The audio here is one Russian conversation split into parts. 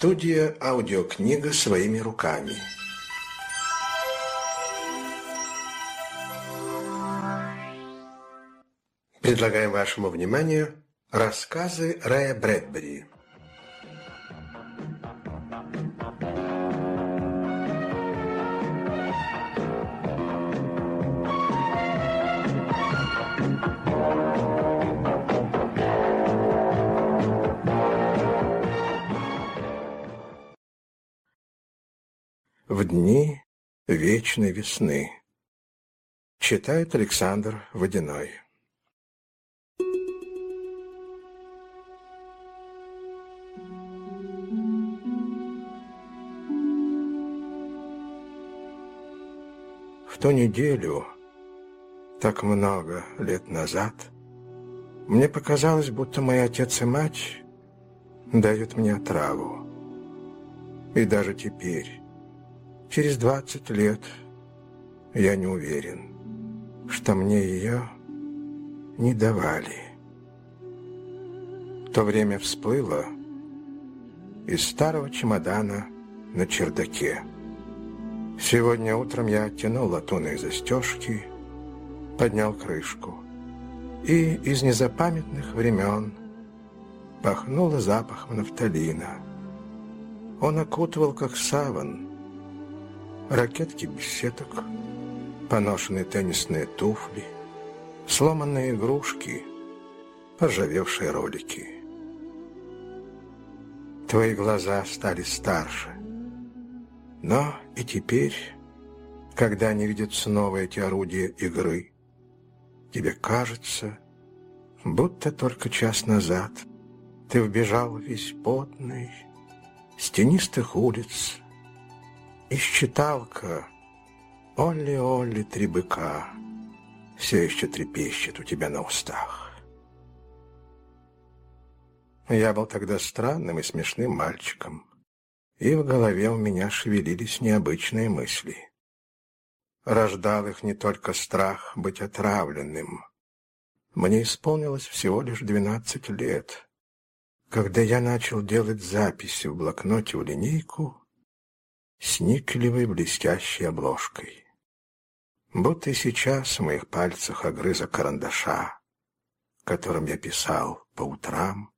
Студия «Аудиокнига своими руками». Предлагаем вашему вниманию рассказы Рэя Брэдбери. В дни вечной весны. Читает Александр Водяной. В ту неделю, так много лет назад, мне показалось, будто мой отец и мать дают мне отраву. И даже теперь, через двадцать лет, я не уверен, что мне ее не давали. То время всплыло из старого чемодана на чердаке. Сегодня утром я оттянул латунные застежки, поднял крышку, и из незапамятных времен пахнуло запахом нафталина. Он окутывал, как саван, ракетки без сеток, поношенные теннисные туфли, сломанные игрушки, поржавевшие ролики. Твои глаза стали старше, но и теперь, когда они видят снова эти орудия игры, тебе кажется, будто только час назад ты вбежал весь потный, с тенистых улиц, и считалка «Олли-Олли, три быка» все еще трепещет у тебя на устах. Я был тогда странным и смешным мальчиком и в голове у меня шевелились необычные мысли. Рождал их не только страх быть отравленным. Мне исполнилось всего лишь двенадцать лет, когда я начал делать записи в блокноте в линейку с никелевой блестящей обложкой. Будто сейчас в моих пальцах огрыза карандаша, которым я писал по утрам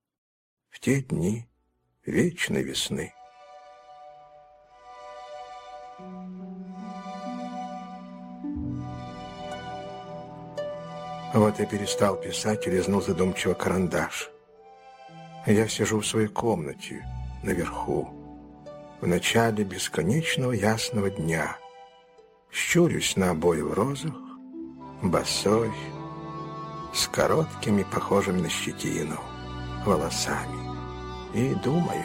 в те дни вечной весны. Вот я перестал писать и резнул задумчиво карандаш. Я сижу в своей комнате, наверху, в начале бесконечного ясного дня. Щурюсь на обои в розах, босой, с короткими, похожими на щетину, волосами. И думаю...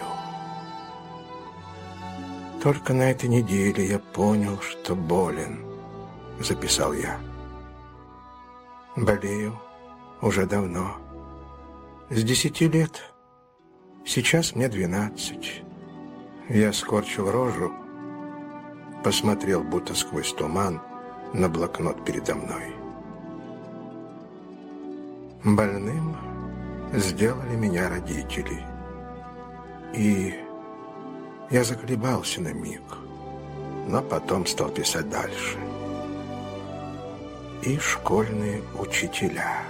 Только на этой неделе я понял, что болен, записал я. Болею уже давно. С десяти лет. Сейчас мне двенадцать. Я скорчил рожу, посмотрел будто сквозь туман на блокнот передо мной. Больным сделали меня родители. И я заколебался на миг, но потом стал писать дальше и школьные учителя.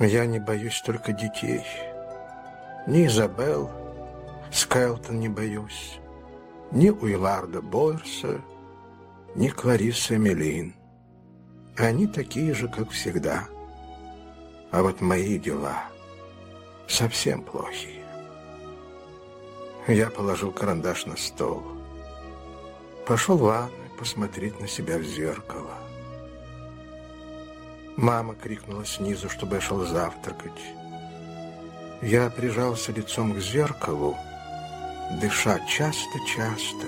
Я не боюсь только детей. Ни Изабел, Скайлтон не боюсь, ни Уилларда Бойерса, ни Кларисы Мелин. Они такие же, как всегда. А вот мои дела совсем плохие. Я положил карандаш на стол. Пошел в ванну посмотреть на себя в зеркало. Мама крикнула снизу, чтобы я шел завтракать. Я прижался лицом к зеркалу, дыша часто-часто,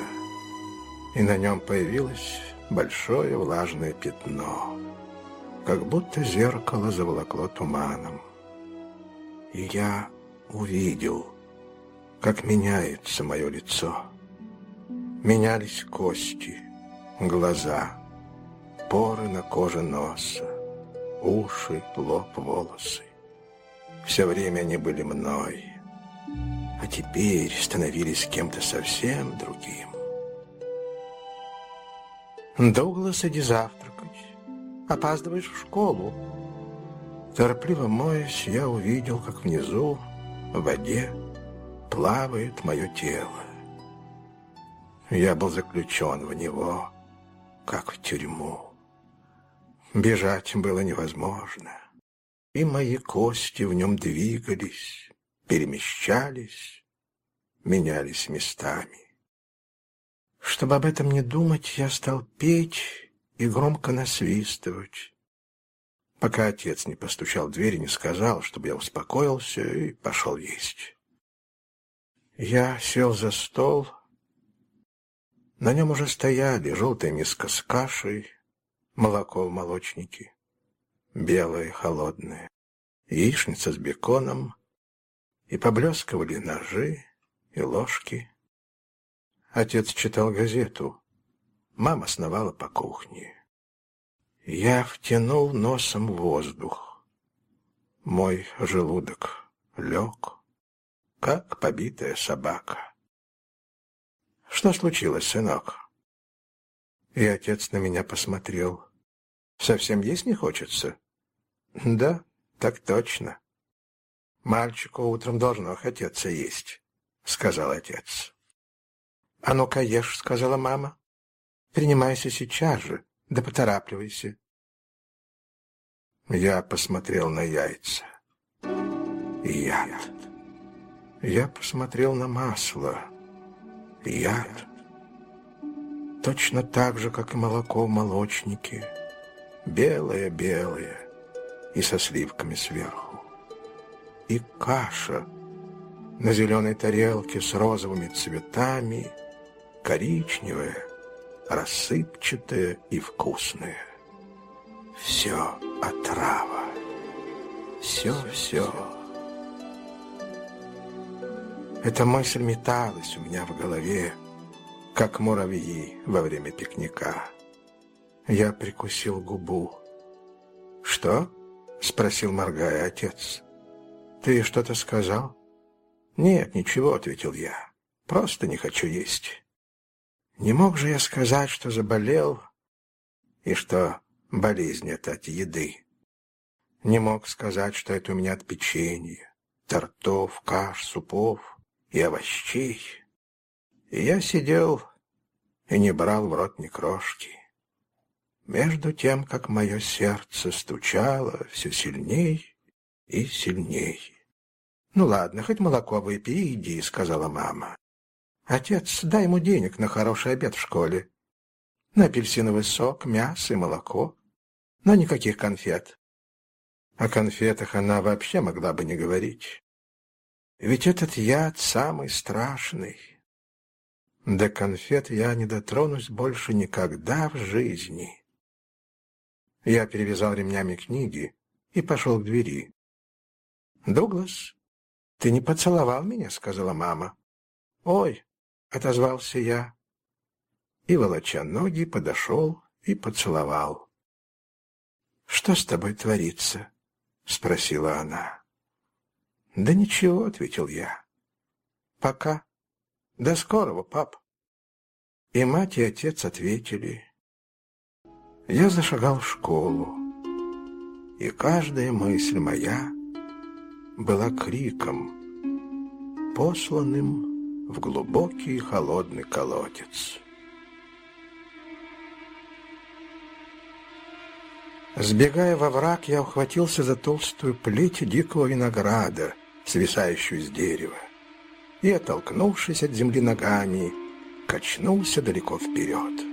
и на нем появилось большое влажное пятно, как будто зеркало заволокло туманом. И я увидел, как меняется мое лицо. Менялись кости, глаза, поры на коже носа, уши, лоб, волосы. Все время они были мной. а теперь становились кем-то совсем другим. «Дуглас, иди завтракать. Опаздываешь в школу». Торопливо моясь, я увидел, как внизу, в воде, плавает мое тело. Я был заключен в него, как в тюрьму. Бежать было невозможно, и мои кости в нем двигались, перемещались, менялись местами. Чтобы об этом не думать, я стал петь и громко насвистывать, пока отец не постучал в дверь и не сказал, чтобы я успокоился и пошел есть. Я сел за стол. На нем уже стояли желтая миска с кашей, молоко в молочнике, белое холодное, яичница с беконом, и поблескивали ножи и ложки. Отец читал газету. Мама сновала по кухне. Я втянул носом воздух. Мой желудок лег, как побитая собака. «Что случилось, сынок?» И отец на меня посмотрел. «Совсем есть не хочется?» «Да, так точно. Мальчику утром должно хотеться есть», — сказал отец. «А ну-ка ешь», — сказала мама. «Принимайся сейчас же, да поторапливайся». Я посмотрел на яйца. Яд. Я посмотрел на масло. Яд. Точно так же, как и молоко в молочнике. Белое-белое и со сливками сверху. И каша на зеленой тарелке с розовыми цветами — коричневое, рассыпчатое и вкусное. Все отрава. Все-все. Эта мысль металась у меня в голове, как муравьи во время пикника. Я прикусил губу. «Что?» — спросил, моргая, отец. «Ты что-то сказал?» «Нет, ничего», — ответил я. «Просто не хочу есть». Не мог же я сказать, что заболел и что болезнь это от еды. Не мог сказать, что это у меня от печенья, тортов, каш, супов и овощей. И я сидел и не брал в рот ни крошки. Между тем, как мое сердце стучало все сильней и сильней. «Ну ладно, хоть молоко выпей иди», — сказала мама. Отец, дай ему денег на хороший обед в школе. На апельсиновый сок, мясо и молоко. Но никаких конфет. О конфетах она вообще могла бы не говорить. Ведь этот яд самый страшный. До конфет я не дотронусь больше никогда в жизни. Я перевязал ремнями книги и пошел к двери. «Дуглас, ты не поцеловал меня?» — сказала мама. «Ой, — отозвался я. И, волоча ноги, подошел и поцеловал. — Что с тобой творится? — спросила она. — Да ничего, — ответил я. — Пока. До скорого, пап. И мать и отец ответили. Я зашагал в школу, и каждая мысль моя была криком, посланным в глубокий холодный колодец. Сбегая во враг, я ухватился за толстую плеть дикого винограда, свисающую с дерева, и, оттолкнувшись от земли ногами, качнулся далеко вперед.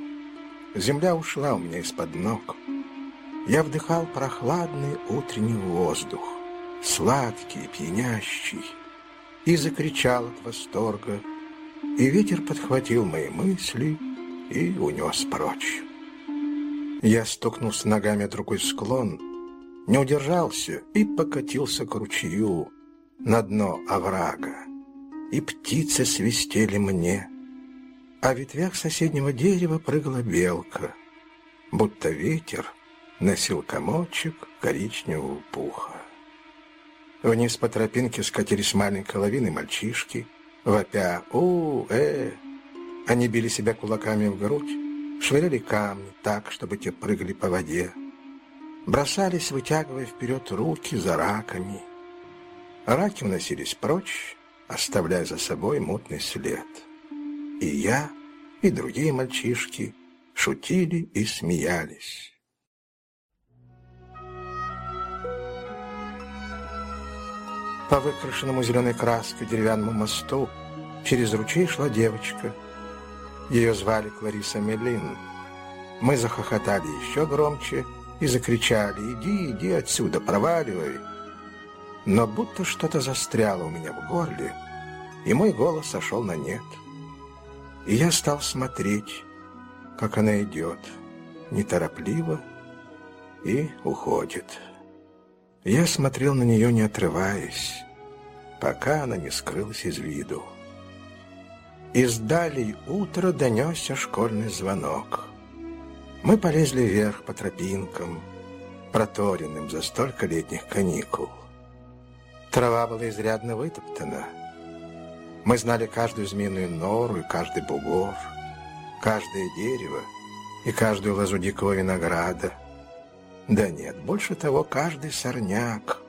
Земля ушла у меня из-под ног. Я вдыхал прохладный утренний воздух, сладкий, пьянящий, и закричал от восторга, и ветер подхватил мои мысли и унес прочь. Я стукнулся ногами о другой склон, не удержался и покатился к ручью на дно оврага. И птицы свистели мне, а в ветвях соседнего дерева прыгала белка, будто ветер носил комочек коричневого пуха. Вниз по тропинке скатились маленькой лавины мальчишки — Вопя «У, э!» Они били себя кулаками в грудь, швыряли камни так, чтобы те прыгали по воде. Бросались, вытягивая вперед руки за раками. Раки уносились прочь, оставляя за собой мутный след. И я, и другие мальчишки шутили и смеялись. По выкрашенному зеленой краской деревянному мосту через ручей шла девочка. Ее звали Клариса Мелин. Мы захохотали еще громче и закричали «Иди, иди отсюда, проваливай!» Но будто что-то застряло у меня в горле, и мой голос сошел на нет. И я стал смотреть, как она идет, неторопливо и уходит. Я смотрел на нее, не отрываясь, пока она не скрылась из виду. Из далей утра донесся школьный звонок. Мы полезли вверх по тропинкам, проторенным за столько летних каникул. Трава была изрядно вытоптана. Мы знали каждую змеиную нору и каждый бугор, каждое дерево и каждую лозу дикого винограда — да нет, больше того, каждый сорняк.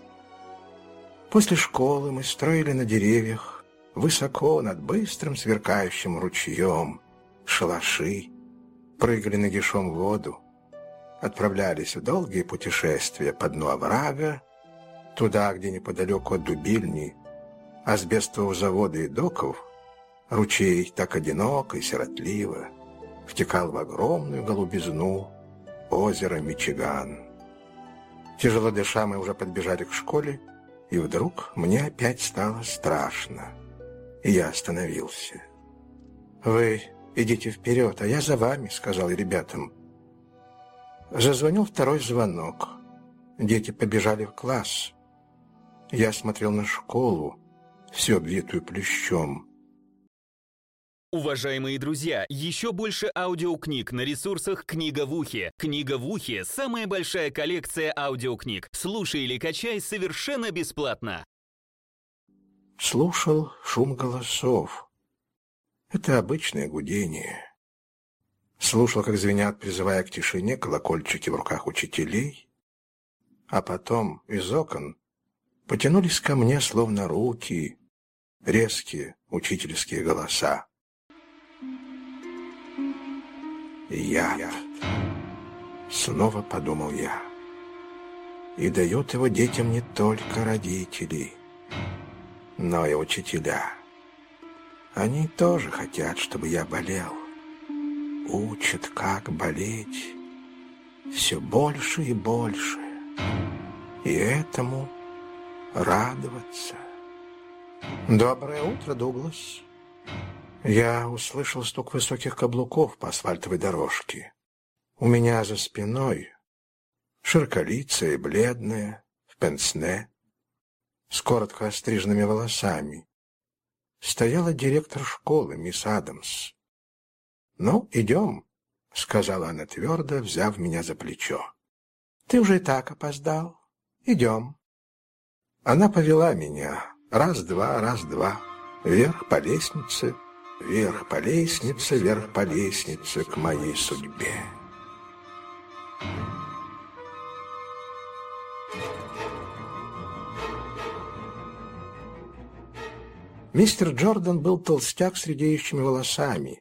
После школы мы строили на деревьях, высоко над быстрым сверкающим ручьем, шалаши, прыгали нагишом в воду, отправлялись в долгие путешествия по дну оврага, туда, где неподалеку от дубильни, асбестового завода и доков, ручей так одиноко и сиротливо втекал в огромную голубизну озера Мичиган. Тяжело дыша, мы уже подбежали к школе, и вдруг мне опять стало страшно, и я остановился. «Вы идите вперед, а я за вами», — сказал ребятам. Зазвонил второй звонок. Дети побежали в класс. Я смотрел на школу, всю обвитую плющом. Уважаемые друзья, еще больше аудиокниг на ресурсах «Книга в ухе». «Книга в ухе» — самая большая коллекция аудиокниг. Слушай или качай совершенно бесплатно. Слушал шум голосов. Это обычное гудение. Слушал, как звенят, призывая к тишине, колокольчики в руках учителей. А потом из окон потянулись ко мне, словно руки, резкие учительские голоса. яд. Снова подумал я. И дают его детям не только родители, но и учителя. Они тоже хотят, чтобы я болел. Учат, как болеть. Все больше и больше. И этому радоваться. Доброе утро, Дуглас. Я услышал стук высоких каблуков по асфальтовой дорожке. У меня за спиной, широколицая и бледная, в пенсне, с коротко остриженными волосами, стояла директор школы, мисс Адамс. «Ну, идем», — сказала она твердо, взяв меня за плечо. «Ты уже и так опоздал. Идем». Она повела меня раз-два, раз-два, вверх по лестнице, Вверх по лестнице, вверх по лестнице к моей судьбе. Мистер Джордан был толстяк с редеющими волосами.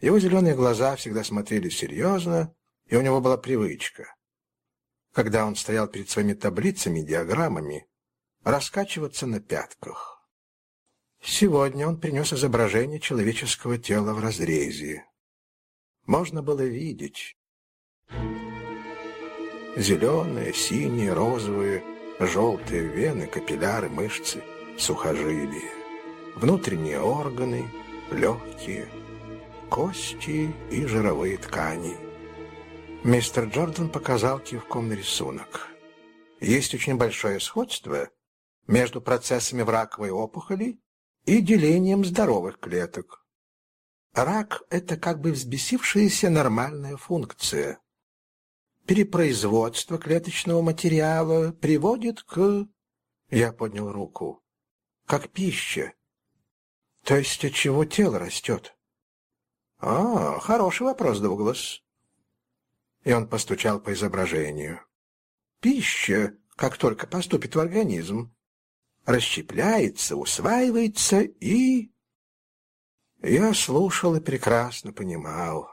Его зеленые глаза всегда смотрели серьезно, и у него была привычка. Когда он стоял перед своими таблицами и диаграммами, раскачиваться на пятках. Сегодня он принес изображение человеческого тела в разрезе. Можно было видеть зеленые, синие, розовые, желтые вены, капилляры, мышцы, сухожилия, внутренние органы, легкие, кости и жировые ткани. Мистер Джордан показал кивком рисунок. Есть очень большое сходство между процессами в раковой опухоли и делением здоровых клеток. Рак – это как бы взбесившаяся нормальная функция. Перепроизводство клеточного материала приводит к... Я поднял руку. Как пища. То есть от чего тело растет? А, хороший вопрос, Дуглас. И он постучал по изображению. Пища, как только поступит в организм, расщепляется, усваивается и... Я слушал и прекрасно понимал,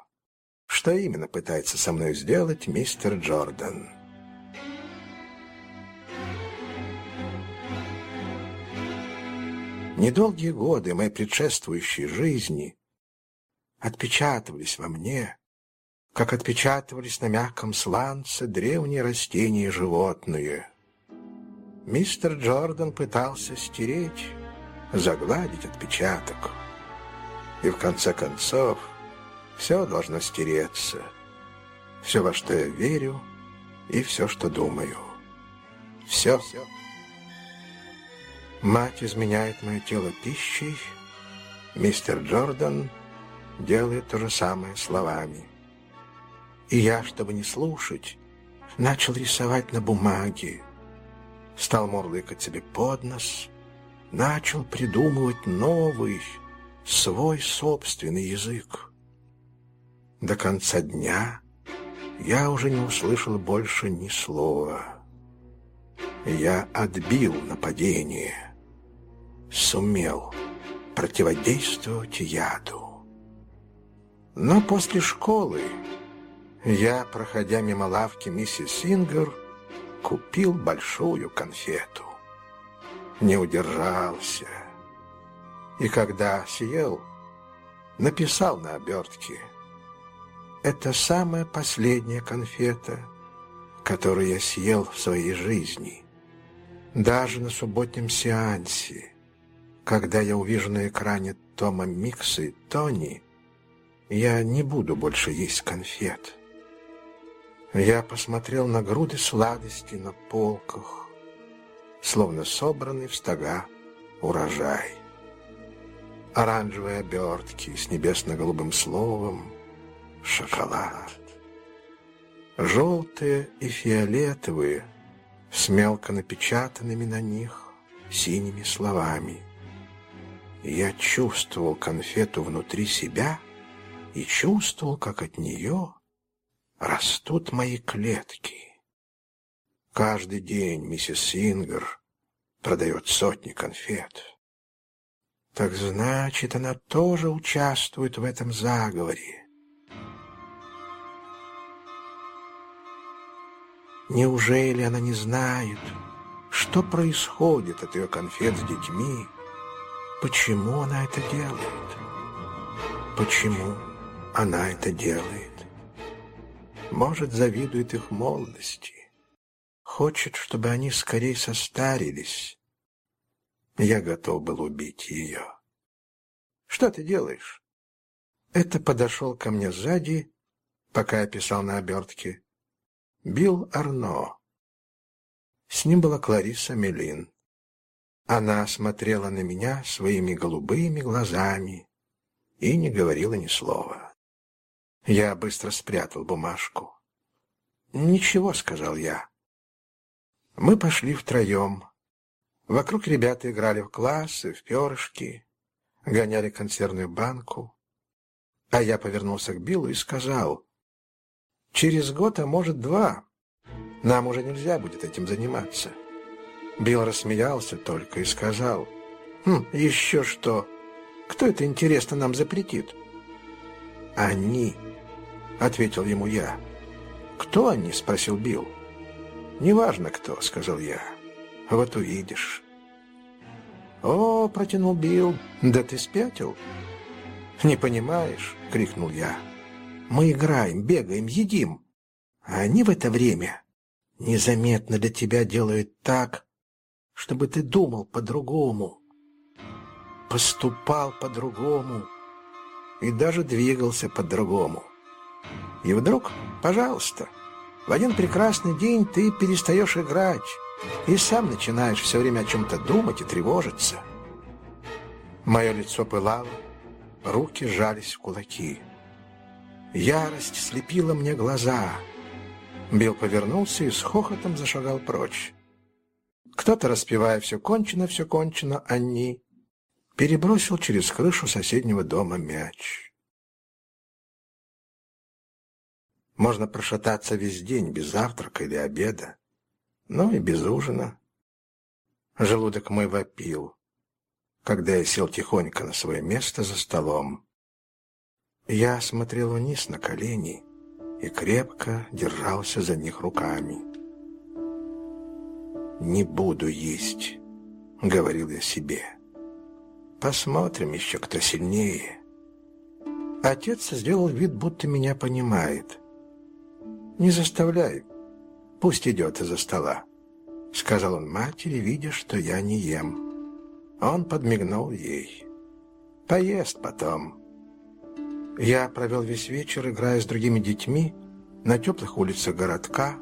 что именно пытается со мной сделать мистер Джордан. Недолгие годы моей предшествующей жизни отпечатывались во мне, как отпечатывались на мягком сланце древние растения и животные. Мистер Джордан пытался стереть, загладить отпечаток. И в конце концов все должно стереться. Все, во что я верю, и все, что думаю. Все. Мать изменяет мое тело пищей. Мистер Джордан делает то же самое словами. И я, чтобы не слушать, начал рисовать на бумаге. Стал мурлыкать себе под нос, начал придумывать новый, свой собственный язык. До конца дня я уже не услышал больше ни слова. Я отбил нападение, сумел противодействовать яду. Но после школы я, проходя мимо лавки миссис Сингер, купил большую конфету. Не удержался. И когда съел, написал на обертке «Это самая последняя конфета, которую я съел в своей жизни». Даже на субботнем сеансе, когда я увижу на экране Тома Микса и Тони, я не буду больше есть конфет. Я посмотрел на груды сладостей на полках, словно собранный в стога урожай. Оранжевые обертки с небесно-голубым словом «шоколад». Желтые и фиолетовые – с мелко напечатанными на них синими словами. Я чувствовал конфету внутри себя и чувствовал, как от нее растут мои клетки. Каждый день миссис Сингер продает сотни конфет. Так значит, она тоже участвует в этом заговоре. Неужели она не знает, что происходит от ее конфет с детьми? Почему она это делает? Почему она это делает? Может, завидует их молодости. Хочет, чтобы они скорее состарились. Я готов был убить ее. Что ты делаешь? Это подошел ко мне сзади, пока я писал на обертке. Билл Арно. С ним была Клариса Мелин. Она смотрела на меня своими голубыми глазами и не говорила ни слова. Я быстро спрятал бумажку. «Ничего», — сказал я. Мы пошли втроем. Вокруг ребята играли в классы, в перышки, гоняли консервную банку. А я повернулся к Биллу и сказал, Через год, а может два, нам уже нельзя будет этим заниматься. Билл рассмеялся только и сказал, «Хм, еще что? Кто это, интересно, нам запретит?» «Они», — ответил ему я. «Кто они?» — спросил Билл. «Неважно кто», — сказал я. «Вот увидишь». «О!» — протянул Билл. «Да ты спятил?» «Не понимаешь?» — крикнул я. Мы играем, бегаем, едим. А они в это время незаметно для тебя делают так, чтобы ты думал по-другому, поступал по-другому и даже двигался по-другому. И вдруг, пожалуйста, в один прекрасный день ты перестаешь играть и сам начинаешь все время о чем-то думать и тревожиться. Мое лицо пылало, руки сжались в кулаки. Ярость слепила мне глаза. Билл повернулся и с хохотом зашагал прочь. Кто-то, распевая «Все кончено, все кончено, они», перебросил через крышу соседнего дома мяч. Можно прошататься весь день без завтрака или обеда, но и без ужина. Желудок мой вопил, когда я сел тихонько на свое место за столом. Я смотрел вниз на колени и крепко держался за них руками. «Не буду есть», — говорил я себе. «Посмотрим еще, кто сильнее». Отец сделал вид, будто меня понимает. «Не заставляй, пусть идет из-за стола», — сказал он матери, видя, что я не ем. Он подмигнул ей. «Поест потом». Я провел весь вечер, играя с другими детьми, на теплых улицах городка,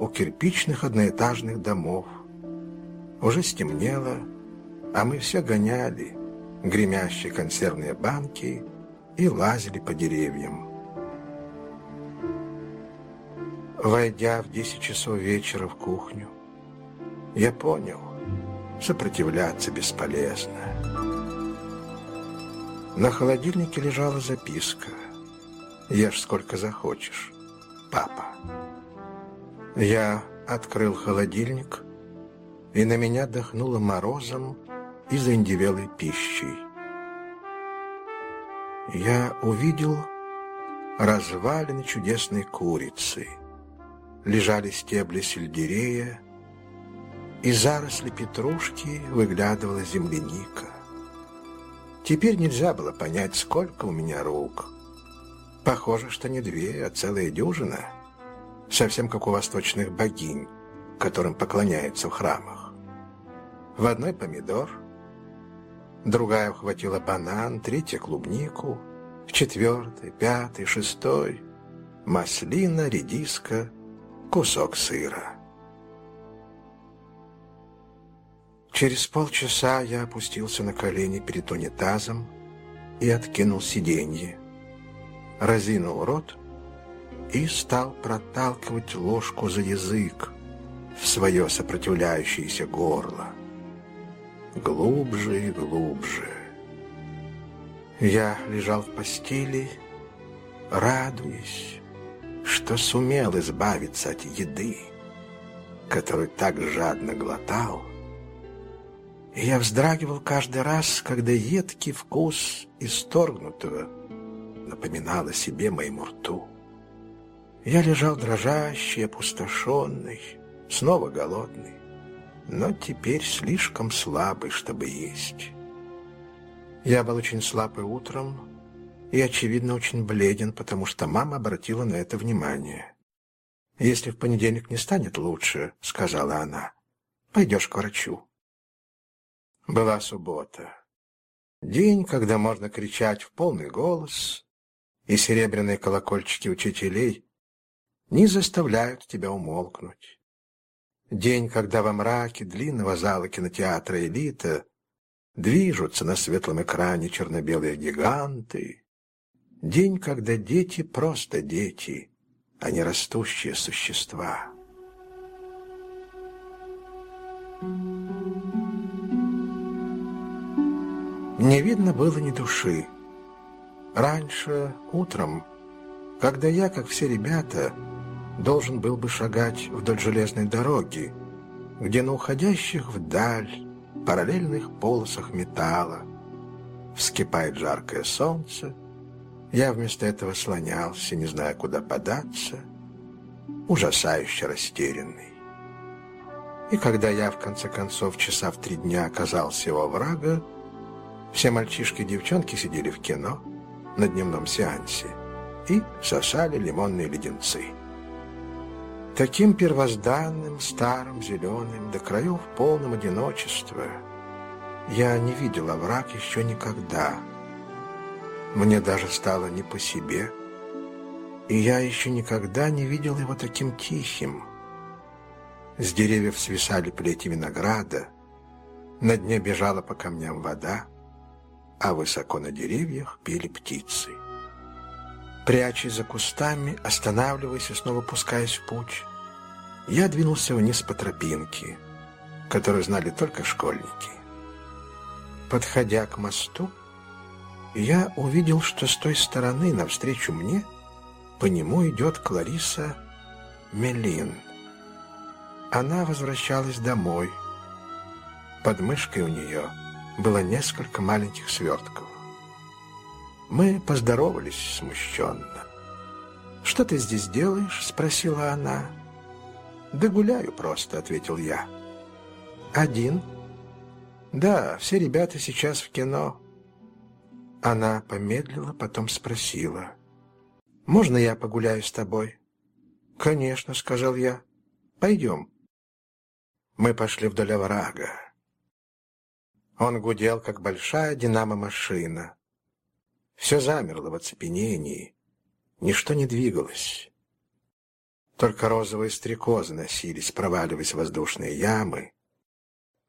у кирпичных одноэтажных домов. Уже стемнело, а мы все гоняли гремящие консервные банки и лазили по деревьям. Войдя в десять часов вечера в кухню, я понял, сопротивляться бесполезно. На холодильнике лежала записка. «Ешь сколько захочешь, папа». Я открыл холодильник, и на меня дохнуло морозом и заиндевелой пищей. Я увидел развалины чудесной курицы. Лежали стебли сельдерея, и заросли петрушки выглядывала земляника. Теперь нельзя было понять, сколько у меня рук. Похоже, что не две, а целая дюжина — совсем как у восточных богинь, которым поклоняются в храмах. В одной помидор, другая ухватила банан, третья клубнику, в четвертой, пятой, шестой маслина, редиска, кусок сыра. Через полчаса я опустился на колени перед унитазом и откинул сиденье, разинул рот и стал проталкивать ложку за язык в свое сопротивляющееся горло. Глубже и глубже. Я лежал в постели, радуясь, что сумел избавиться от еды, которую так жадно глотал, и я вздрагивал каждый раз, когда едкий вкус исторгнутого напоминал о себе моему рту. Я лежал дрожащий, опустошенный, снова голодный, но теперь слишком слабый, чтобы есть. Я был очень слабый утром и, очевидно, очень бледен, потому что мама обратила на это внимание. «Если в понедельник не станет лучше, — сказала она, — пойдешь к врачу». Была суббота. День, когда можно кричать в полный голос, и серебряные колокольчики учителей не заставляют тебя умолкнуть. День, когда во мраке длинного зала кинотеатра «Элита» движутся на светлом экране черно-белые гиганты. День, когда дети просто дети, а не растущие существа. Не видно было ни души. Раньше, утром, когда я, как все ребята, должен был бы шагать вдоль железной дороги, где на уходящих вдаль параллельных полосах металла вскипает жаркое солнце. Я вместо этого слонялся, не зная, куда податься, ужасающе растерянный. И когда я, в конце концов, часа в три дня оказался его врага, все мальчишки и девчонки сидели в кино на дневном сеансе и сосали лимонные леденцы. Таким первозданным, старым, зеленым, до краев полным одиночества я не видел овраг еще никогда. Мне даже стало не по себе, и я еще никогда не видел его таким тихим. С деревьев свисали плети винограда, на дне бежала по камням вода, а высоко на деревьях пели птицы. Прячась за кустами, останавливаясь и снова пускаясь в путь, я двинулся вниз по тропинке, которую знали только школьники. Подходя к мосту, я увидел, что с той стороны, навстречу мне, по нему идет Клариса Мелин. Она возвращалась домой. Под мышкой у нее было несколько маленьких свертков. Мы поздоровались смущенно. «Что ты здесь делаешь?» — спросила она. «Да гуляю просто», — ответил я. «Один?» «Да, все ребята сейчас в кино». Она помедлила, потом спросила. «Можно я погуляю с тобой?» «Конечно», — сказал я. «Пойдем». Мы пошли вдоль оврага. Он гудел, как большая динамо-машина. Все замерло в оцепенении. Ничто не двигалось. Только розовые стрекозы носились, проваливаясь в воздушные ямы,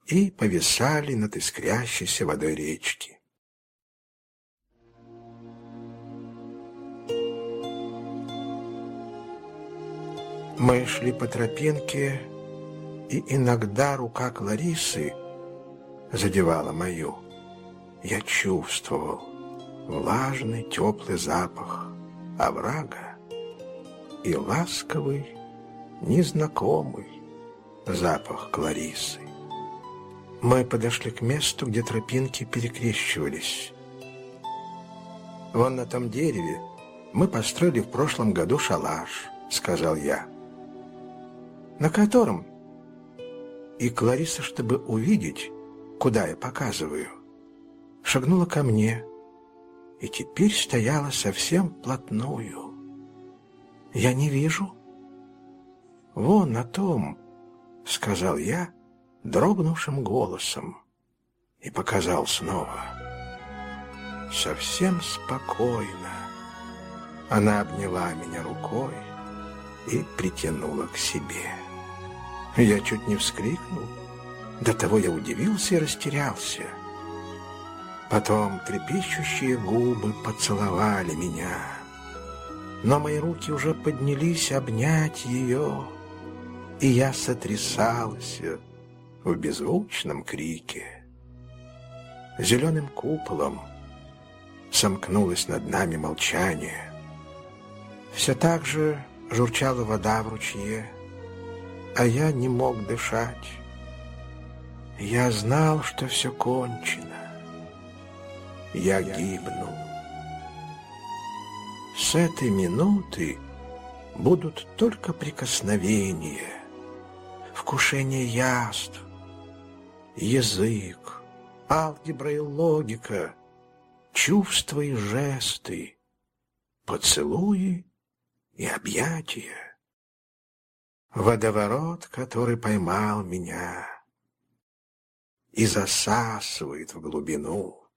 и повисали над искрящейся водой речки. Мы шли по тропинке, и иногда рука Кларисы задевала мою. Я чувствовал влажный теплый запах оврага и ласковый, незнакомый запах Кларисы. Мы подошли к месту, где тропинки перекрещивались. «Вон на том дереве мы построили в прошлом году шалаш», — сказал я. «На котором?» И Клариса, чтобы увидеть, куда я показываю, шагнула ко мне и теперь стояла совсем плотную. «Я не вижу». «Вон на том», — сказал я, дрогнувшим голосом, и показал снова. Совсем спокойно она обняла меня рукой и притянула к себе. Я чуть не вскрикнул. До того я удивился и растерялся. Потом трепещущие губы поцеловали меня. Но мои руки уже поднялись обнять ее, и я сотрясался в беззвучном крике. Зеленым куполом сомкнулось над нами молчание. Все так же журчала вода в ручье, а я не мог дышать. Я знал, что все кончено. Я гибну. С этой минуты будут только прикосновения, вкушение яств, язык, алгебра и логика, чувства и жесты, поцелуи и объятия. Водоворот, который поймал меня и засасывает в глубину.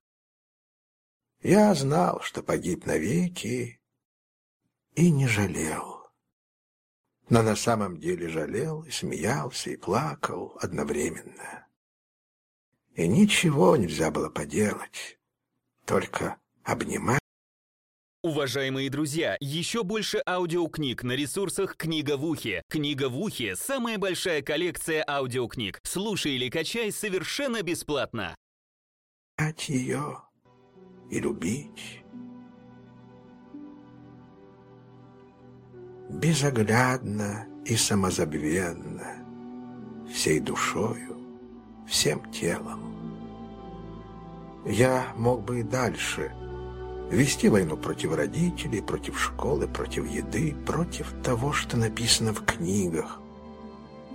Я знал, что погиб навеки, и не жалел. Но на самом деле жалел и смеялся, и плакал одновременно и ничего нельзя было поделать, только обнимать. Уважаемые друзья, еще больше аудиокниг на ресурсах «Книга в ухе». «Книга в ухе» — самая большая коллекция аудиокниг. Слушай или качай совершенно бесплатно. От ее и любить. Безоглядно и самозабвенно, всей душою, всем телом. Я мог бы и дальше вести войну против родителей, против школы, против еды, против того, что написано в книгах.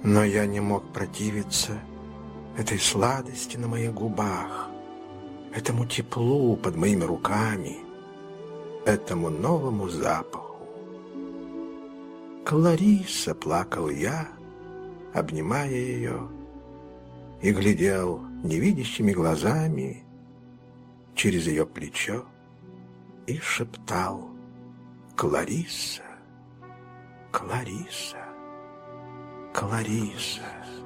Но я не мог противиться этой сладости на моих губах, этому теплу под моими руками, этому новому запаху. Клариса, плакал я, обнимая ее, и глядел невидящими глазами через ее плечо и шептал «Клариса, Клариса, Клариса».